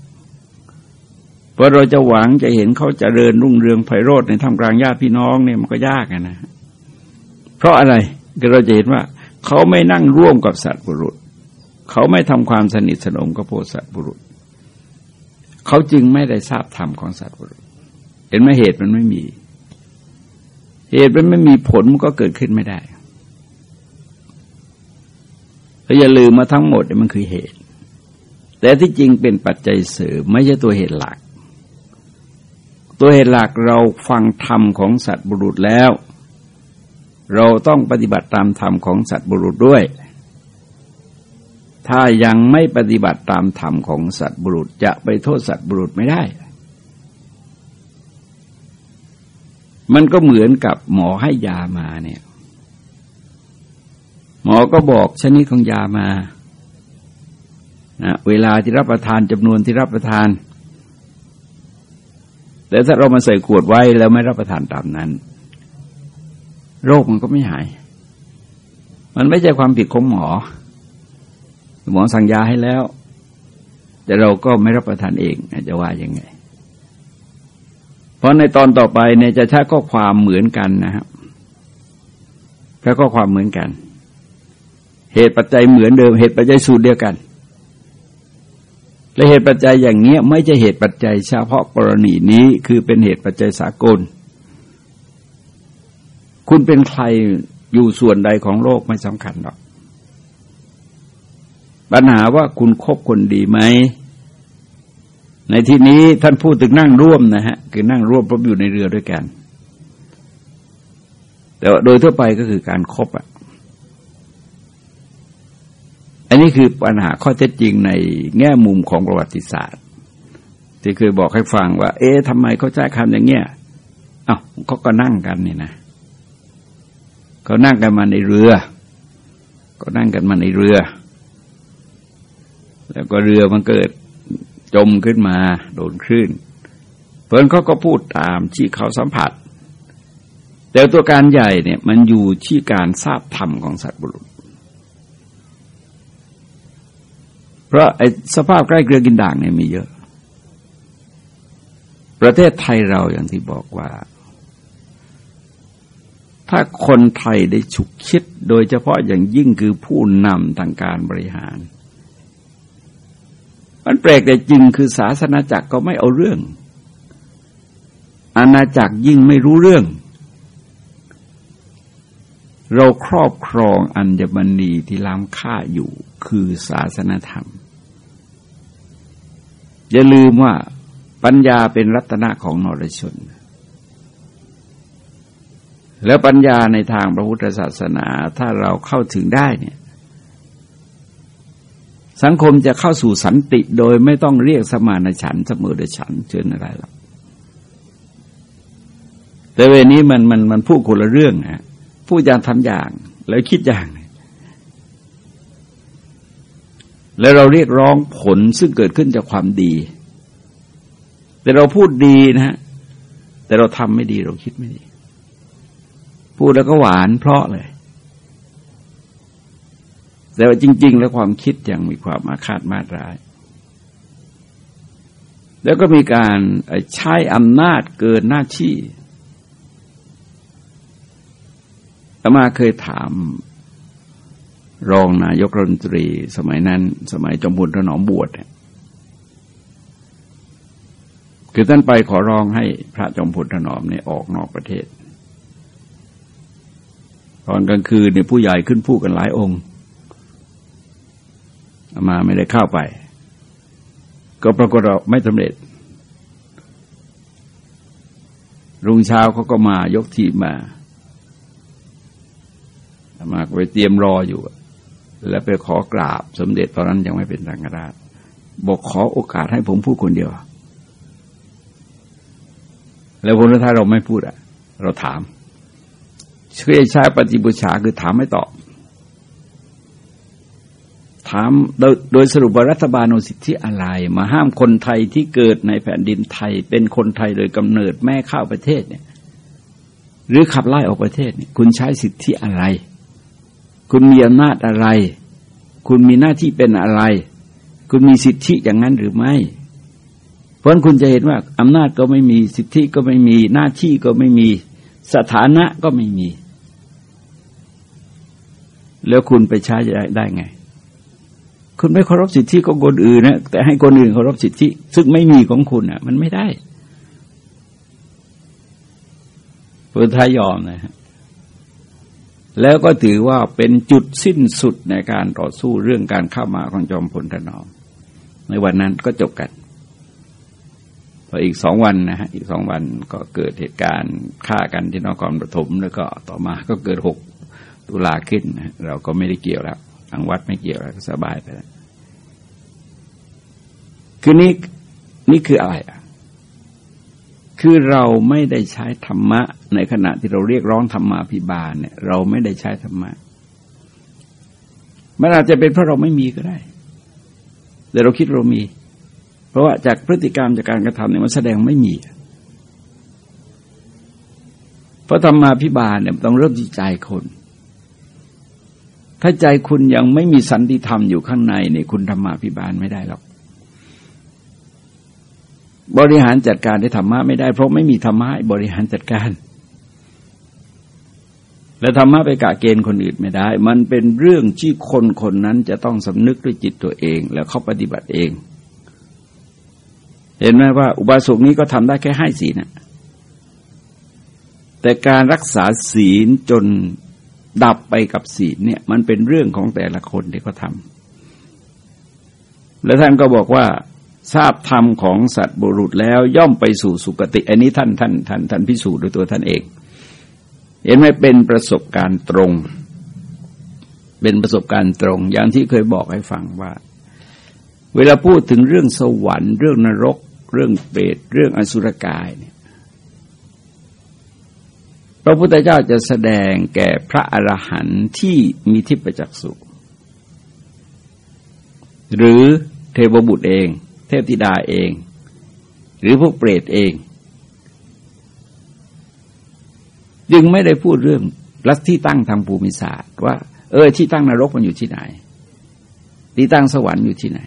เพราะเราจะหวังจะเห็นเขาจเจริญรุ่งเรืองไพโรธในท่ามกลางญาติพี่น้องเนี่ยมันก็ยากนะ เพราะอะไรก็เราจะเห็นว่า เขาไม่นั่งร่วมกับสัตว์บุรุษ เขาไม่ทำความสนิทสนมกับโพสัตบุรุษ เขาจึงไม่ได้ทราบธรรมของสัตว์บุรุษ เห็นไหมเหตุมันไม่มี เหตุมันไม่มีผลมันก็เกิดขึ้นไม่ได้ก็อย่าลืมมาทั้งหมดมันคือเหตุ แต่ที่จริงเป็นปัจจัยเสริมไม่ใช่ตัวเหตุหลัก ตัวเหตุหลักเราฟังธรรมของสัตว์บุรุษแล้ว เราต้องปฏิบัติตามธรรมของสัตว์บุรุษด้วย ถ้ายังไม่ปฏิบัติตามธรรมของสัตว์บุรุษจะไปโทษสัตว์บุรุษไม่ได้ มันก็เหมือนกับหมอให้ยามาเนี่ย หมอก็บอกชนิดของยามานะเวลาที่รับประทานจำนวนที่รับประทาน แต่ถ้าเรามาใส่ขวดไว้แล้วไม่รับประทานตามนั้น โรคมันก็ไม่หาย มันไม่ใช่ความผิดของหมอ หมอสั่งยาให้แล้ว แต่เราก็ไม่รับประทานเองจะว่ายังไง เพราะในตอนต่อไปเนี่ยจะใช้ข้อความเหมือนกันนะครับแค่ข้อความเหมือนกัน เหตุปัจจัยเหมือนเดิม เหตุปัจจัยสูตรเดียวกันและเหตุปัจจัยอย่างนี้ไม่ใช่เหตุปัจจัยเฉพาะกรณีนี้คือเป็นเหตุปัจจัยสากล คุณเป็นใครอยู่ส่วนใดของโลกไม่สำคัญหรอก ปัญหาว่าคุณคบคนดีไหม ในที่นี้ท่านพูดถึงนั่งร่วมนะฮะ คือนั่งร่วมพบอยู่ในเรือด้วยกัน แต่โดยทั่วไปก็คือการครบอะ อันนี้คือปัญหาข้อเท็จจริงในแง่มุมของประวัติศาสตร์ ที่เคยบอกให้ฟังว่า เอ๊ะทำไมเขาใช้คำอย่างเงี้ยเอา้าเขาก็นั่งกันนี่นะเขานั่งกันมาในเรือ ก็นั่งกันมาในเรือ แล้วก็เรือมันเกิดจมขึ้นมาโดนคลื่น เพื่อนเขาก็พูดตามที่เขาสัมผัส แต่ตัวการใหญ่เนี่ยมันอยู่ที่การทราบธรรมของสัตว์บุรุษ เพราะไอ้สภาพใกล้เกลือกินด่างเนี่ยมีเยอะ ประเทศไทยเราอย่างที่บอกว่า ถ้าคนไทยได้ฉุกคิดโดยเฉพาะอย่างยิ่งคือผู้นำทางการบริหาร มันแปลกแต่จริงคือศาสนาจักรก็ไม่เอาเรื่อง อาณาจักรยิ่งไม่รู้เรื่อง เราครอบครองอัญมณีที่ล้ำค่าอยู่คือศาสนาธรรม อย่าลืมว่าปัญญาเป็นรัตนะของนรชน แล้วปัญญาในทางพระพุทธศาสนาถ้าเราเข้าถึงได้เนี่ย สังคมจะเข้าสู่สันติโดยไม่ต้องเรียกสมานฉันเสมอเดฉันเชิญอะไรหรอกแต่เวนี้มันมันมันพูดคนละเรื่องนะพูดอย่างทำอย่าง แล้วคิดอย่าง แล้วเราเรียกร้องผลซึ่งเกิดขึ้นจากความดี แต่เราพูดดีนะฮะแต่เราทำไม่ดีเราคิดไม่ดี พูดแล้วก็หวานเพราะเลย แต่ว่าจริง ๆ แล้วความคิดยังมีความอาฆาตมาร้าย แล้วก็มีการใช้อำนาจเกินหน้าที่อามาเคยถาม รองนายกรัฐมนตรี สมัยนั้น สมัยจอมพลถนอมบวชคือท่านไปขอร้องให้พระจอมพลถนอมเนี่ยออกนอกประเทศ ตอนกลางคืนเนี่ยผู้ใหญ่ขึ้นพูดกันหลายองค์ มาไม่ได้เข้าไป ก็ปรากฏเราไม่สำเร็จ รุ่งเช้าเขาก็มายกทีมามาไปเตรียมรออยู่ แล้วไปขอกราบสมเด็จตอนนั้นยังไม่เป็นสังฆราช บอกขอโอกาสให้ผมพูดคนเดียว แล้วคนท้าเราไม่พูดอะ เราถามเชื่อใช้ปฏิบูชาคือถามไม่ตอบ ถามโดยโดยสรุปว่ารัฐบาลเอาสิทธิอะไร มาห้ามคนไทยที่เกิดในแผ่นดินไทย เป็นคนไทยโดยกำเนิดแม่ข้าวประเทศเนี่ย หรือขับไล่ออกประเทศเนี่ยคุณใช้สิทธิอะไร คุณมีอำนาจอะไร คุณมีหน้าที่เป็นอะไร คุณมีสิทธิอย่างนั้นหรือไม่เพราะคุณจะเห็นว่าอำนาจก็ไม่มีสิทธิก็ไม่มีหน้าที่ก็ไม่มีสถานะก็ไม่มี แล้วคุณไปใช้ได้ไง คุณไม่เคารพสิทธิของคนอื่นนะแต่ให้คนอื่นเคารพสิทธิ ซึ่งไม่มีของคุณอะ มันไม่ได้พื่อทายอมนะฮะแล้วก็ถือว่าเป็นจุดสิ้นสุดในการต่อสู้เรื่องการเข้ามาของจอมพลถนอม ในวันนั้นก็จบกันพออีกสองวันนะฮะอีกสองวันก็เกิดเหตุการณ์ฆ่ากันที่นครปฐมแล้วก็ต่อมาก็เกิดหกตุลาขึ้นนะเราก็ไม่ได้เกี่ยวแล้ว ทางวัดไม่เกี่ยวแล้วสบายไปแล้วคือนี่นี่คืออะไรอะ คือเราไม่ได้ใช้ธรรมะ ในขณะที่เราเรียกร้องธรรมาภิบาลเนี่ย เราไม่ได้ใช้ธรรมะมันอาจจะเป็นเพราะเราไม่มีก็ได้ แต่เราคิดเรามี เพราะว่าจากพฤติกรรมจากการกระทำเนี่ยมันแสดงไม่มี เพราะธรรมาภิบาลเนี่ยต้องเริ่มที่ใจคน ถ้าใจคุณยังไม่มีสันติธรรมอยู่ข้างในเนี่ยคุณธรรมาภิบาลไม่ได้หรอก บริหารจัดการได้ธรรมะไม่ได้ เพราะไม่มีธรรมะบริหารจัดการ และธรรมะไปกะเกณฑ์คนอื่นไม่ได้ มันเป็นเรื่องที่คนคนนั้นจะต้องสำนึกด้วยจิตตัวเอง แล้วเขาปฏิบัติเอง เห็นไหมว่า อุบาสกนี้ก็ทำได้แค่ให้ศีลนะแต่การรักษาศีลจน ดับไปกับศีลเนี่ย มันเป็นเรื่องของแต่ละคนที่เขาทำและท่านก็บอกว่าทราบธรรมของสัตว์บุรุษแล้วย่อมไปสู่สุคติ อันนี้ท่านท่านท่านท่านพิสูจน์ด้วยตัวท่านเอง เห็นไหมเป็นประสบการณ์ตรง เป็นประสบการณ์ตรง อย่างที่เคยบอกให้ฟังว่า เวลาพูดถึงเรื่องสวรรค์ เรื่องนรก เรื่องเปรตเรื่องอสุรกายเนี่ย พระพุทธเจ้าจะแสดงแก่พระอรหันต์ที่มีทิพจักสุหรือเทวบุตรเอง เทพธิดาเอง หรือพวกเปรตเองจึงไม่ได้พูดเรื่องรัฐที่ตั้งทางภูมิศาสตร์ ว่า เออที่ตั้งนรกมันอยู่ที่ไหน ที่ตั้งสวรรค์อยู่ที่ไหน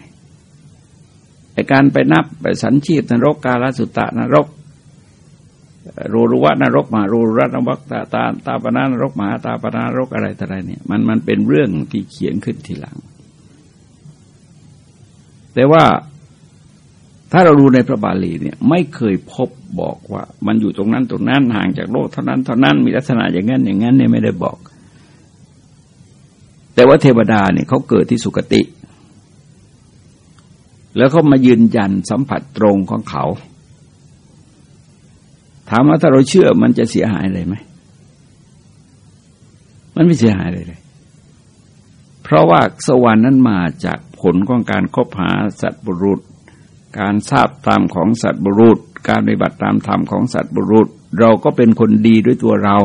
การไปนับไปสันชีพนรกกาลสุตตะนรก รูรุวะนรกมารูรัตนวัตตาตาตาปนานรกมหาตาปนานรกอะไรต่ออะไรเนี่ยมันมันเป็นเรื่องที่เขียนขึ้นทีหลัง แต่ว่าถ้าเราดูในพระบาลีเนี่ยไม่เคยพบบอกว่า มันอยู่ตรงนั้นตรงนั้นห่างจากโลกเท่านั้นเท่านั้นมีลักษณะอย่างนั้นอย่างนั้นเนี่ยไม่ได้บอก แต่ว่าเทวดาเนี่ยเขาเกิดที่สุคติ แล้วเขามายืนยันสัมผัสตรงของเขาามว่าถ้าเราเชื่อมันจะเสียหายอะไรไหม มันไม่เสียหายเลยเลย เพราะว่าสวรรค์นั้นมาจากผลของการคบหาสัตว์บุรุษ การทราบธรรมของสัตว์บุรุษ การปฏิบัติตามธรรมของสัตว์บุรุษ เราก็เป็นคนดีด้วยตัวเรา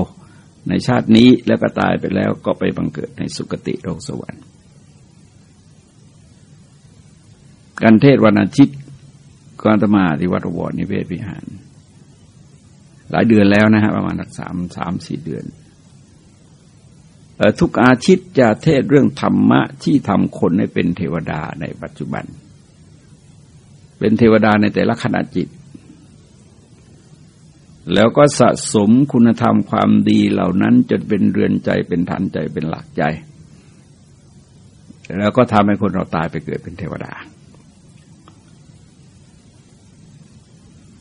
ในชาตินี้แล้วก็ตายไปแล้วก็ไปบังเกิดในสุคติโลกสวรรค์ การเทศวันอาทิตย์กรตมาที่วัดวรนิเวศวิหาร หลายเดือนแล้วนะฮะประมาณสามสามสี่เดือนทุกอาทิตย์จะเทศเรื่องธรรมะที่ทำคนให้เป็นเทวดาในปัจจุบัน เป็นเทวดาในแต่ละขณะจิต แล้วก็สะสมคุณธรรมความดีเหล่านั้นจนเป็นเรือนใจเป็นฐานใจเป็นหลักใจ แล้วก็ทำให้คนเราตายไปเกิดเป็นเทวดา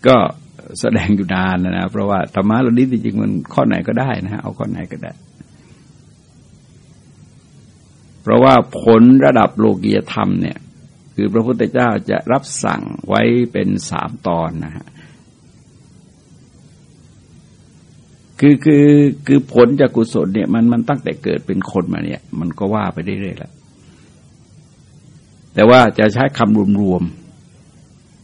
ก็ แสดงอยู่นานนะนะเพราะว่าธรรมะเราดีจริงๆมันข้อไหนก็ได้นะฮะเอาข้อไหนก็ได้ เพราะว่าผลระดับโลกียธรรมเนี่ย คือพระพุทธเจ้าจะรับสั่งไว้เป็นสามตอนนะฮะคือคือคือผลจากกุศลเนี่ยมันมันตั้งแต่เกิดเป็นคนมาเนี่ย มันก็ว่าไปเรื่อยๆแล้วแต่ว่าจะใช้คำรวมๆ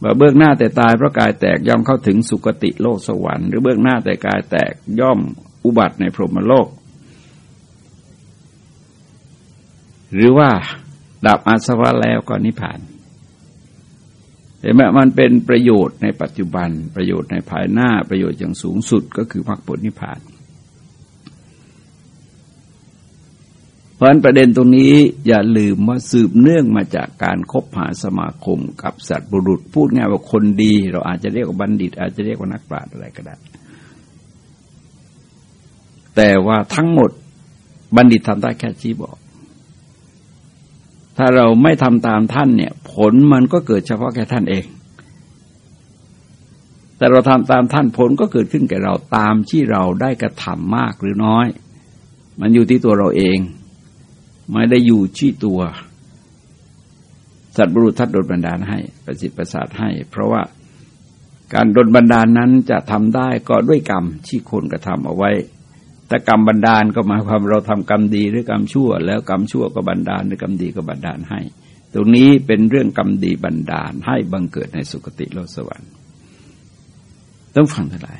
ว่าเบื้องหน้าแต่ตายเพราะกายแตกย่อมเข้าถึงสุคติโลกสวรรค์หรือเบื้องหน้าแต่กายแตกย่อมอุบัติในพรหมโลก หรือว่าดับอาสวะแล้วก็นิพพานเห็นไหมมันเป็นประโยชน์ในปัจจุบันประโยชน์ในภายหน้าประโยชน์อย่างสูงสุดก็คือมรรคผลนิพพาน เพราะฉะนั้นประเด็นตรงนี้อย่าลืมว่าสืบเนื่องมาจากการคบหาสมาคมกับสัตว์บุรุษ พูดง่ายว่าคนดี เราอาจจะเรียกว่าบัณฑิต อาจจะเรียกว่านักปราชญ์อะไรก็ได้ แต่ว่าทั้งหมดบัณฑิตทำได้แค่ชี้บอก ถ้าเราไม่ทำตามท่านเนี่ย ผลมันก็เกิดเฉพาะแค่ท่านเอง แต่เราทำตามท่านผลก็เกิดขึ้นแก่เราตามที่เราได้กระทำมากหรือน้อย มันอยู่ที่ตัวเราเอง ไม่ได้อยู่ที่ตัว สัตว์บรุษทัดดนบันดาลให้ ประสิทธิ์ประสาทให้ เพราะว่าการดนบันดาลนั้นจะทำได้ก็ด้วยกรรมที่คนกระทำเอาไว้แต่กรรมบันดาลก็หมายความเราทำกรรมดีหรือกรรมชั่ว แล้วกรรมชั่วก็บันดาลหรือกรรมดีก็บันดาลให้ ตรงนี้เป็นเรื่องกรรมดีบันดาลให้บังเกิดในสุคติโลกสวรรค์ต้องฟังทั้งหลาย